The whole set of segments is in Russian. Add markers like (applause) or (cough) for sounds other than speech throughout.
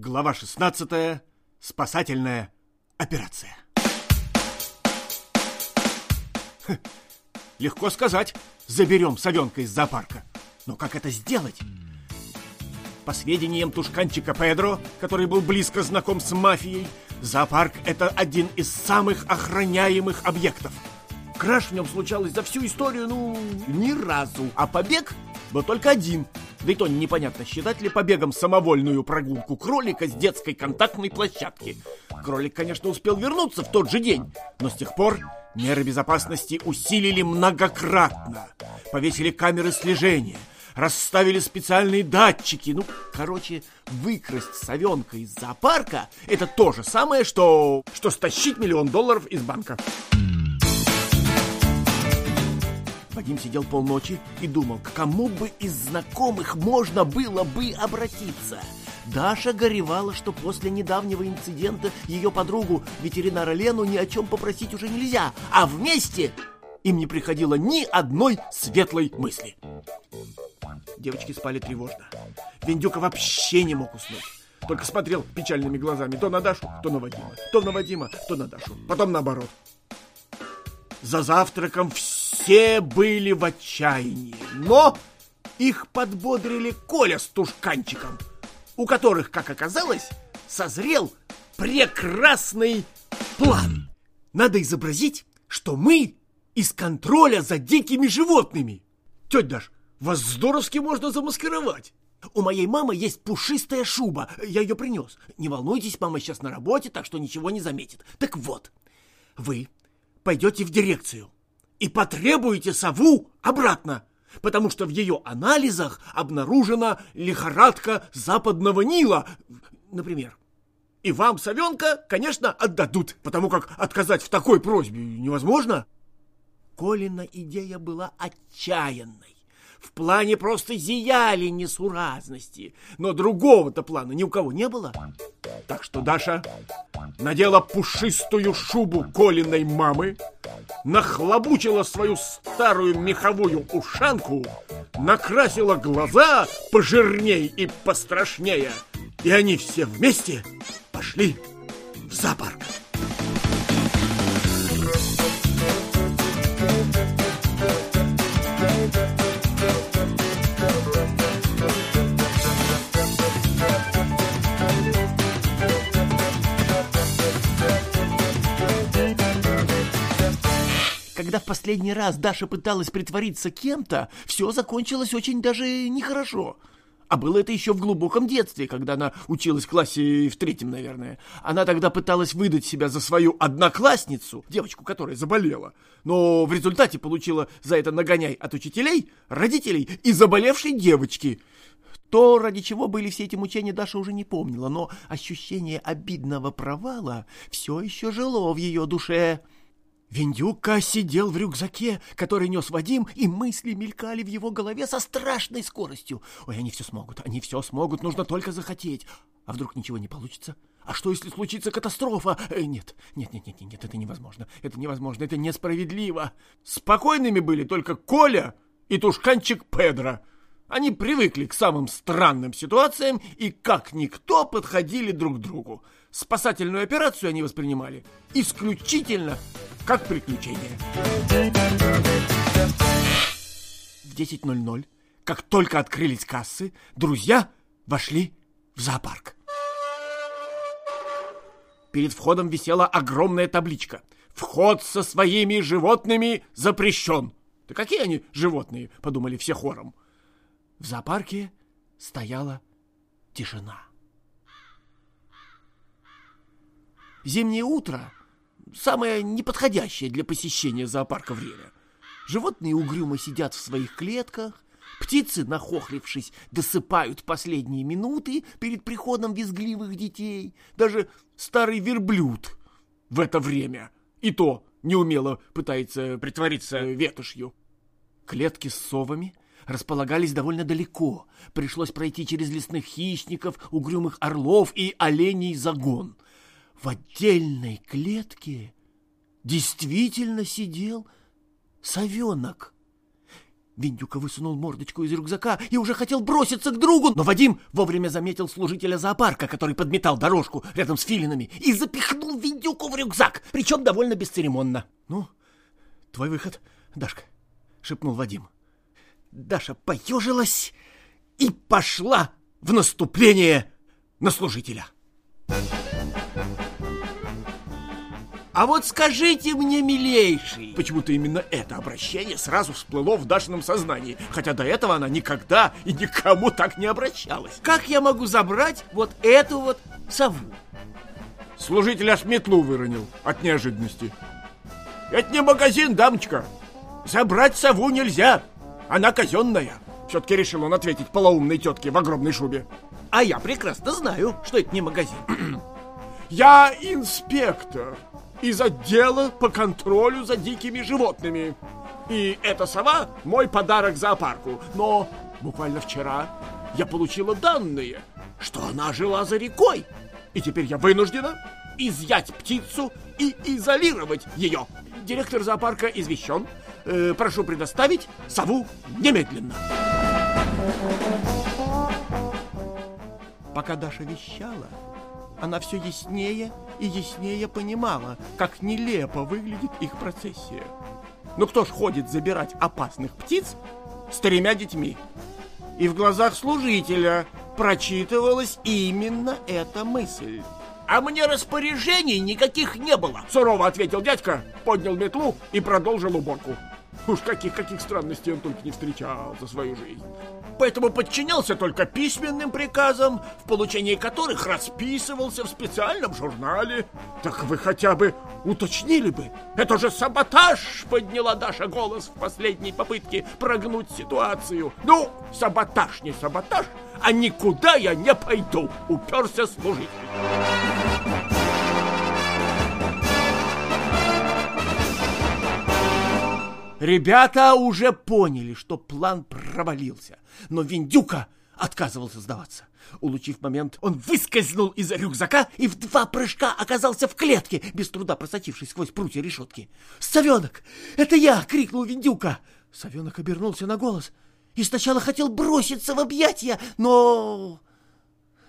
Глава 16. Спасательная операция. Хм, легко сказать, заберем совенка из зоопарка. Но как это сделать? По сведениям тушканчика Педро, который был близко знаком с мафией, зоопарк – это один из самых охраняемых объектов. Краж в нем случалось за всю историю, ну, ни разу. А побег был только один – да и то непонятно, считать ли побегом самовольную прогулку кролика с детской контактной площадки. Кролик, конечно, успел вернуться в тот же день, но с тех пор меры безопасности усилили многократно. Повесили камеры слежения, расставили специальные датчики. Ну, короче, выкрасть совенка из зоопарка – это то же самое, что, что стащить миллион долларов из банка. Вадим сидел полночи и думал, к кому бы из знакомых можно было бы обратиться. Даша горевала, что после недавнего инцидента ее подругу, ветеринара Лену, ни о чем попросить уже нельзя, а вместе им не приходило ни одной светлой мысли. Девочки спали тревожно. Виндюка вообще не мог уснуть. Только смотрел печальными глазами то на Дашу, то на Вадима, то на Вадима, то на Дашу. Потом наоборот. За завтраком все все были в отчаянии, но их подбодрили Коля с Тушканчиком, у которых, как оказалось, созрел прекрасный план. Надо изобразить, что мы из контроля за дикими животными. Тетя Даш, вас здоровски можно замаскировать. У моей мамы есть пушистая шуба, я ее принес. Не волнуйтесь, мама сейчас на работе, так что ничего не заметит. Так вот, вы пойдете в дирекцию, и потребуете сову обратно, потому что в ее анализах обнаружена лихорадка западного Нила, например. И вам совенка, конечно, отдадут, потому как отказать в такой просьбе невозможно. Колина идея была отчаянной. В плане просто зияли несуразности, но другого-то плана ни у кого не было. Так что Даша надела пушистую шубу Колиной мамы, нахлобучила свою старую меховую ушанку, накрасила глаза пожирней и пострашнее, и они все вместе пошли в зоопарк. Когда в последний раз Даша пыталась притвориться кем-то, все закончилось очень даже нехорошо. А было это еще в глубоком детстве, когда она училась в классе в третьем, наверное. Она тогда пыталась выдать себя за свою одноклассницу, девочку, которая заболела. Но в результате получила за это нагоняй от учителей, родителей и заболевшей девочки. То, ради чего были все эти мучения, Даша уже не помнила, но ощущение обидного провала все еще жило в ее душе. Виндюка сидел в рюкзаке, который нес Вадим, и мысли мелькали в его голове со страшной скоростью. Ой, они все смогут, они все смогут, нужно только захотеть. А вдруг ничего не получится? А что, если случится катастрофа? Э, нет, нет, нет, нет, нет, это невозможно. Это невозможно, это несправедливо. Спокойными были только Коля и тушканчик Педро. Они привыкли к самым странным ситуациям и как никто подходили друг к другу. Спасательную операцию они воспринимали исключительно как приключение. В 10.00, как только открылись кассы, друзья вошли в зоопарк. Перед входом висела огромная табличка. «Вход со своими животными запрещен». «Да какие они животные?» — подумали все хором. В зоопарке стояла тишина. Зимнее утро самое неподходящее для посещения зоопарка время. Животные угрюмо сидят в своих клетках, птицы, нахохлившись, досыпают последние минуты перед приходом визгливых детей. Даже старый верблюд в это время и то неумело пытается притвориться ветошью. Клетки с совами располагались довольно далеко. Пришлось пройти через лесных хищников, угрюмых орлов и оленей загон — в отдельной клетке действительно сидел совенок. Виндюка высунул мордочку из рюкзака и уже хотел броситься к другу, но Вадим вовремя заметил служителя зоопарка, который подметал дорожку рядом с филинами, и запихнул Виндюку в рюкзак, причем довольно бесцеремонно. «Ну, твой выход, Дашка», — шепнул Вадим. Даша поежилась и пошла в наступление на служителя. А вот скажите мне, милейший, почему-то именно это обращение сразу всплыло в Дашином сознании, хотя до этого она никогда и никому так не обращалась. Как я могу забрать вот эту вот сову? Служитель аж метлу выронил от неожиданности. Это не магазин, дамочка. Забрать сову нельзя. Она казенная. Все-таки решил он ответить полоумной тетке в огромной шубе. А я прекрасно знаю, что это не магазин. (clears throat) Я инспектор из отдела по контролю за дикими животными. И эта сова – мой подарок зоопарку. Но буквально вчера я получила данные, что она жила за рекой. И теперь я вынуждена изъять птицу и изолировать ее. Директор зоопарка извещен. Э, прошу предоставить сову немедленно. Пока Даша вещала, она все яснее и яснее понимала, как нелепо выглядит их процессия. Ну кто ж ходит забирать опасных птиц с тремя детьми? И в глазах служителя прочитывалась именно эта мысль. «А мне распоряжений никаких не было!» Сурово ответил дядька, поднял метлу и продолжил уборку. Уж каких-каких странностей он только не встречал за свою жизнь. Поэтому подчинялся только письменным приказам, в получении которых расписывался в специальном журнале. Так вы хотя бы уточнили бы. Это же саботаж, подняла Даша голос в последней попытке прогнуть ситуацию. Ну, саботаж не саботаж, а никуда я не пойду, уперся служитель. Ребята уже поняли, что план провалился, но Виндюка отказывался сдаваться. Улучив момент, он выскользнул из рюкзака и в два прыжка оказался в клетке, без труда просочившись сквозь прутья решетки. «Совенок! Это я!» — крикнул Виндюка. Совенок обернулся на голос и сначала хотел броситься в объятия, но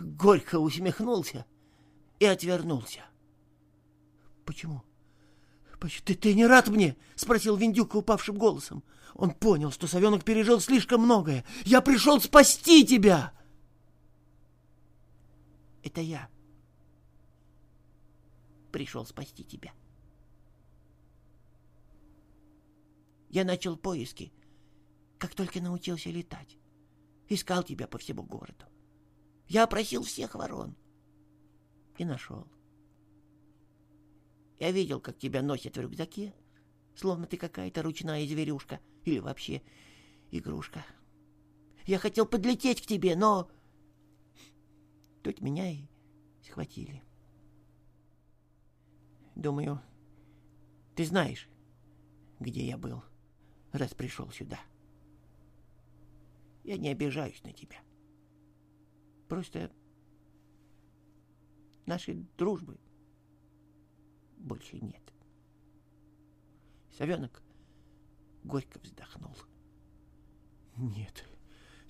горько усмехнулся и отвернулся. «Почему?» «Ты, ты не рад мне?» — спросил Виндюка упавшим голосом. Он понял, что совенок пережил слишком многое. «Я пришел спасти тебя!» «Это я пришел спасти тебя». Я начал поиски, как только научился летать. Искал тебя по всему городу. Я опросил всех ворон и нашел. Я видел, как тебя носят в рюкзаке, словно ты какая-то ручная зверюшка или вообще игрушка. Я хотел подлететь к тебе, но тут меня и схватили. Думаю, ты знаешь, где я был, раз пришел сюда. Я не обижаюсь на тебя. Просто нашей дружбы больше нет. Совенок горько вздохнул. Нет,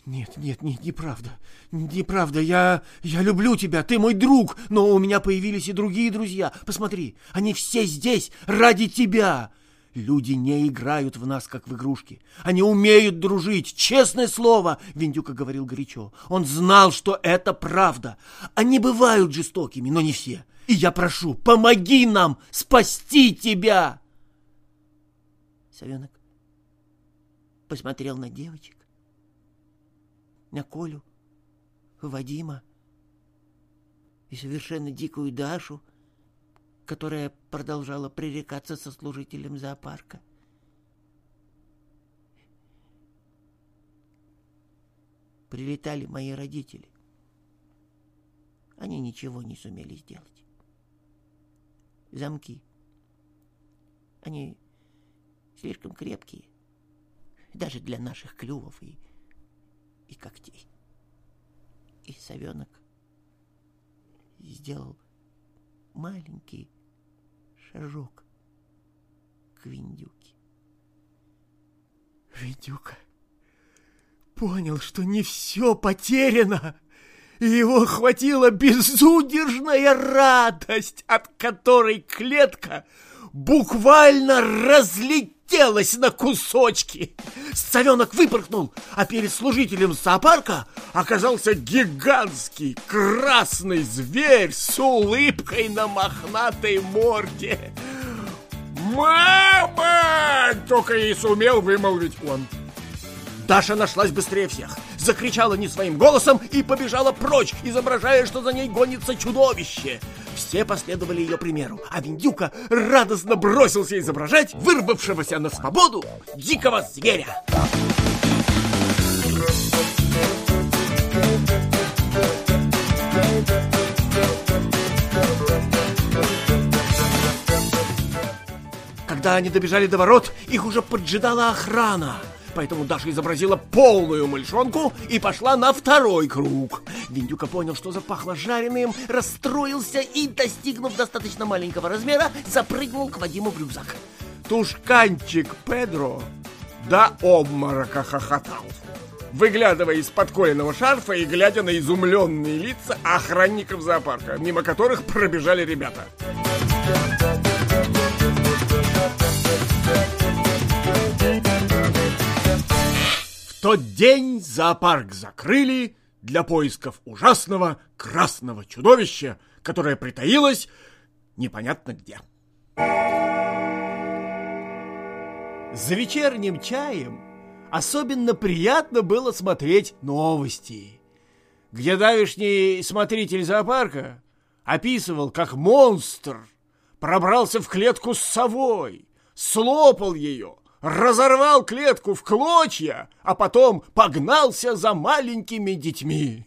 нет, нет, нет, неправда. Неправда. Я, я люблю тебя, ты мой друг, но у меня появились и другие друзья. Посмотри, они все здесь ради тебя. Люди не играют в нас, как в игрушки. Они умеют дружить, честное слово, Виндюка говорил горячо. Он знал, что это правда. Они бывают жестокими, но не все. И я прошу, помоги нам спасти тебя!» Совенок посмотрел на девочек, на Колю, Вадима и совершенно дикую Дашу, которая продолжала пререкаться со служителем зоопарка. Прилетали мои родители. Они ничего не сумели сделать замки. Они слишком крепкие, даже для наших клювов и, и когтей. И совенок сделал маленький шажок к Виндюке. Виндюка понял, что не все потеряно, и его охватила безудержная радость, от которой клетка буквально разлетелась на кусочки. Совенок выпорхнул, а перед служителем зоопарка оказался гигантский красный зверь с улыбкой на мохнатой морде. «Мама!» — только и сумел вымолвить он. Даша нашлась быстрее всех, закричала не своим голосом и побежала прочь, изображая, что за ней гонится чудовище. Все последовали ее примеру, а Виндюка радостно бросился изображать вырвавшегося на свободу дикого зверя. Когда они добежали до ворот, их уже поджидала охрана — поэтому Даша изобразила полную мальчонку и пошла на второй круг. Виндюка понял, что запахло жареным, расстроился и, достигнув достаточно маленького размера, запрыгнул к Вадиму в рюкзак. Тушканчик Педро до обморока хохотал выглядывая из-под коленного шарфа и глядя на изумленные лица охранников зоопарка, мимо которых пробежали ребята. Тот день зоопарк закрыли для поисков ужасного красного чудовища, которое притаилось непонятно где. За вечерним чаем особенно приятно было смотреть новости, где давишний смотритель зоопарка описывал, как монстр пробрался в клетку с совой, слопал ее, разорвал клетку в клочья, а потом погнался за маленькими детьми.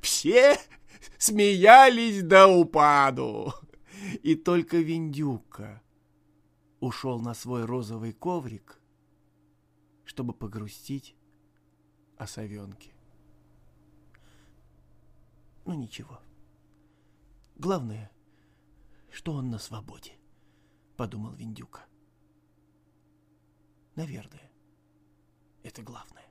Все смеялись до упаду. И только Виндюка ушел на свой розовый коврик, чтобы погрустить о совенке. Ну ничего. Главное, что он на свободе, подумал Виндюка. Наверное, это главное.